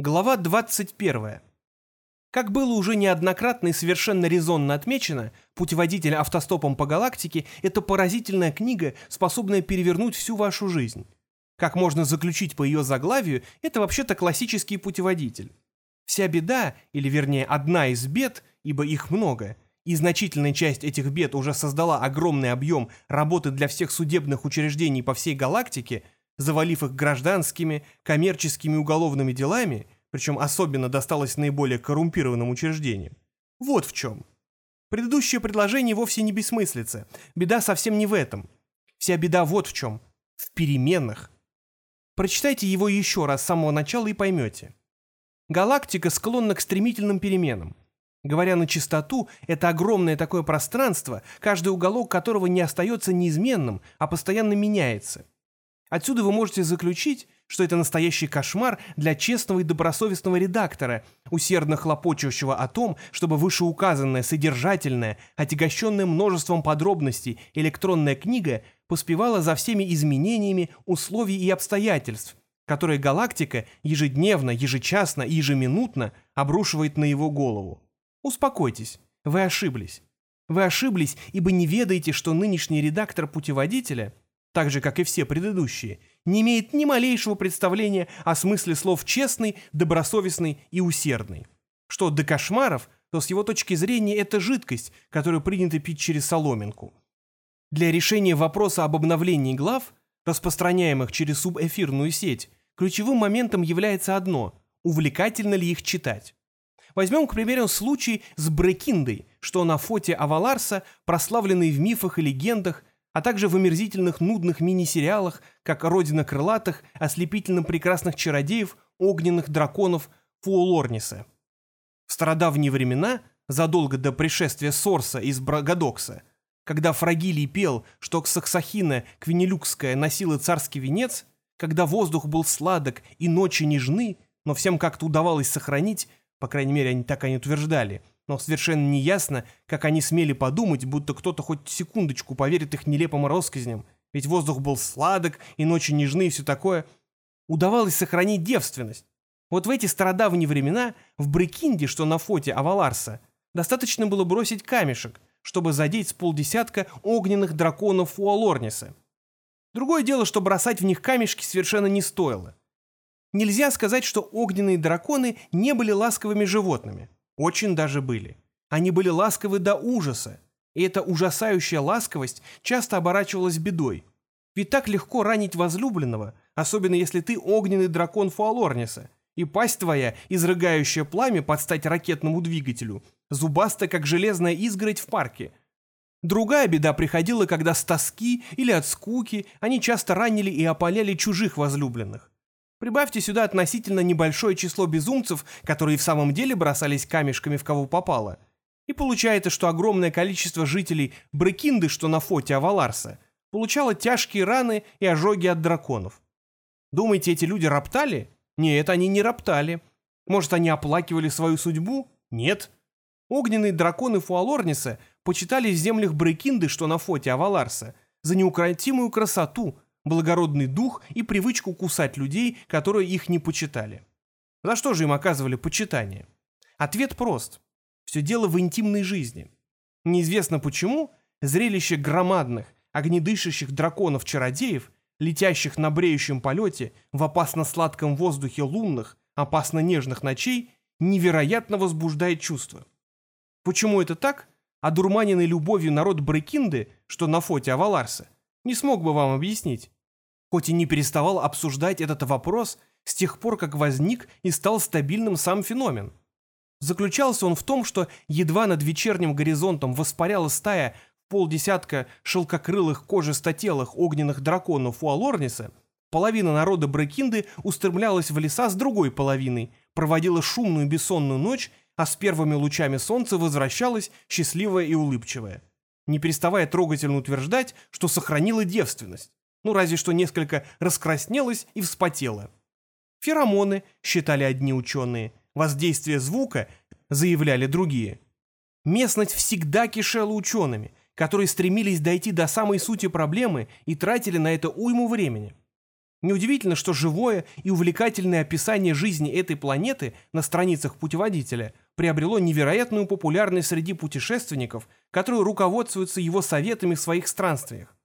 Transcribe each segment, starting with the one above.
Глава 21. Как было уже неоднократно и совершенно резонно отмечено, «Путеводитель автостопом по галактике» — это поразительная книга, способная перевернуть всю вашу жизнь. Как можно заключить по ее заглавию, это вообще-то классический путеводитель. Вся беда, или вернее одна из бед, ибо их много, и значительная часть этих бед уже создала огромный объем работы для всех судебных учреждений по всей галактике — завалив их гражданскими, коммерческими уголовными делами, причем особенно досталось наиболее коррумпированным учреждениям. Вот в чем. Предыдущее предложение вовсе не бессмыслица. Беда совсем не в этом. Вся беда вот в чем. В переменах. Прочитайте его еще раз с самого начала и поймете. Галактика склонна к стремительным переменам. Говоря на чистоту, это огромное такое пространство, каждый уголок которого не остается неизменным, а постоянно меняется – Отсюда вы можете заключить, что это настоящий кошмар для честного и добросовестного редактора, усердно хлопочущего о том, чтобы вышеуказанная содержательная, отягощенная множеством подробностей электронная книга поспевала за всеми изменениями условий и обстоятельств, которые галактика ежедневно, ежечасно и ежеминутно обрушивает на его голову. Успокойтесь, вы ошиблись. Вы ошиблись, ибо не ведаете, что нынешний редактор путеводителя – так же, как и все предыдущие, не имеет ни малейшего представления о смысле слов «честный», «добросовестный» и «усердный». Что до кошмаров, то с его точки зрения это жидкость, которую принято пить через соломинку. Для решения вопроса об обновлении глав, распространяемых через субэфирную сеть, ключевым моментом является одно – увлекательно ли их читать. Возьмем, к примеру, случай с Брекиндой, что на фоте Аваларса, прославленный в мифах и легендах, а также в омерзительных нудных мини-сериалах, как «Родина крылатых», «Ослепительно прекрасных чародеев», «Огненных драконов» Фуолорниса. В стародавние времена, задолго до пришествия Сорса из Брагадокса, когда Фрагилий пел, что Ксаксахина Квинелюкская носила царский венец, когда воздух был сладок и ночи нежны, но всем как-то удавалось сохранить, по крайней мере, они так они утверждали – но совершенно неясно, как они смели подумать, будто кто-то хоть секундочку поверит их нелепым россказням, ведь воздух был сладок, и ночи нежны, и все такое. Удавалось сохранить девственность. Вот в эти стародавние времена в Брекинде, что на фоте Аваларса, достаточно было бросить камешек, чтобы задеть с полдесятка огненных драконов у Алорниса. Другое дело, что бросать в них камешки совершенно не стоило. Нельзя сказать, что огненные драконы не были ласковыми животными. Очень даже были. Они были ласковы до ужаса, и эта ужасающая ласковость часто оборачивалась бедой. Ведь так легко ранить возлюбленного, особенно если ты огненный дракон Фуалорниса, и пасть твоя, изрыгающая пламя под стать ракетному двигателю, зубастая, как железная изгородь в парке. Другая беда приходила, когда с тоски или от скуки они часто ранили и опаляли чужих возлюбленных. Прибавьте сюда относительно небольшое число безумцев, которые в самом деле бросались камешками в кого попало. И получается, что огромное количество жителей Брекинды, что на фоте Аваларса, получало тяжкие раны и ожоги от драконов. Думаете, эти люди роптали? Нет, они не роптали. Может, они оплакивали свою судьбу? Нет. Огненные драконы Фуалорниса почитали в землях Брекинды, что на фоте Аваларса, за неукротимую красоту – благородный дух и привычку кусать людей, которые их не почитали. За что же им оказывали почитание? Ответ прост. Все дело в интимной жизни. Неизвестно почему, зрелище громадных, огнедышащих драконов-чародеев, летящих на бреющем полете в опасно-сладком воздухе лунных, опасно-нежных ночей, невероятно возбуждает чувства. Почему это так? Одурманенный любовью народ Брекинды, что на фоте Аваларса, не смог бы вам объяснить хоть и не переставал обсуждать этот вопрос с тех пор, как возник и стал стабильным сам феномен. Заключался он в том, что едва над вечерним горизонтом воспаряла стая полдесятка шелкокрылых кожистотелых огненных драконов у Алорниса, половина народа Брекинды устремлялась в леса с другой половиной, проводила шумную бессонную ночь, а с первыми лучами солнца возвращалась счастливая и улыбчивая, не переставая трогательно утверждать, что сохранила девственность ну разве что несколько раскраснелась и вспотела. Феромоны, считали одни ученые, воздействие звука, заявляли другие. Местность всегда кишела учеными, которые стремились дойти до самой сути проблемы и тратили на это уйму времени. Неудивительно, что живое и увлекательное описание жизни этой планеты на страницах путеводителя приобрело невероятную популярность среди путешественников, которые руководствуются его советами в своих странствиях.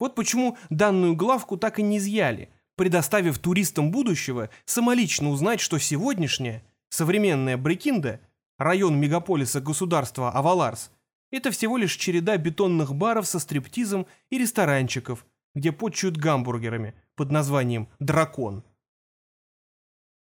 Вот почему данную главку так и не изъяли, предоставив туристам будущего самолично узнать, что сегодняшняя, современная Брикинда, район мегаполиса государства Аваларс, это всего лишь череда бетонных баров со стриптизом и ресторанчиков, где почуют гамбургерами под названием «Дракон».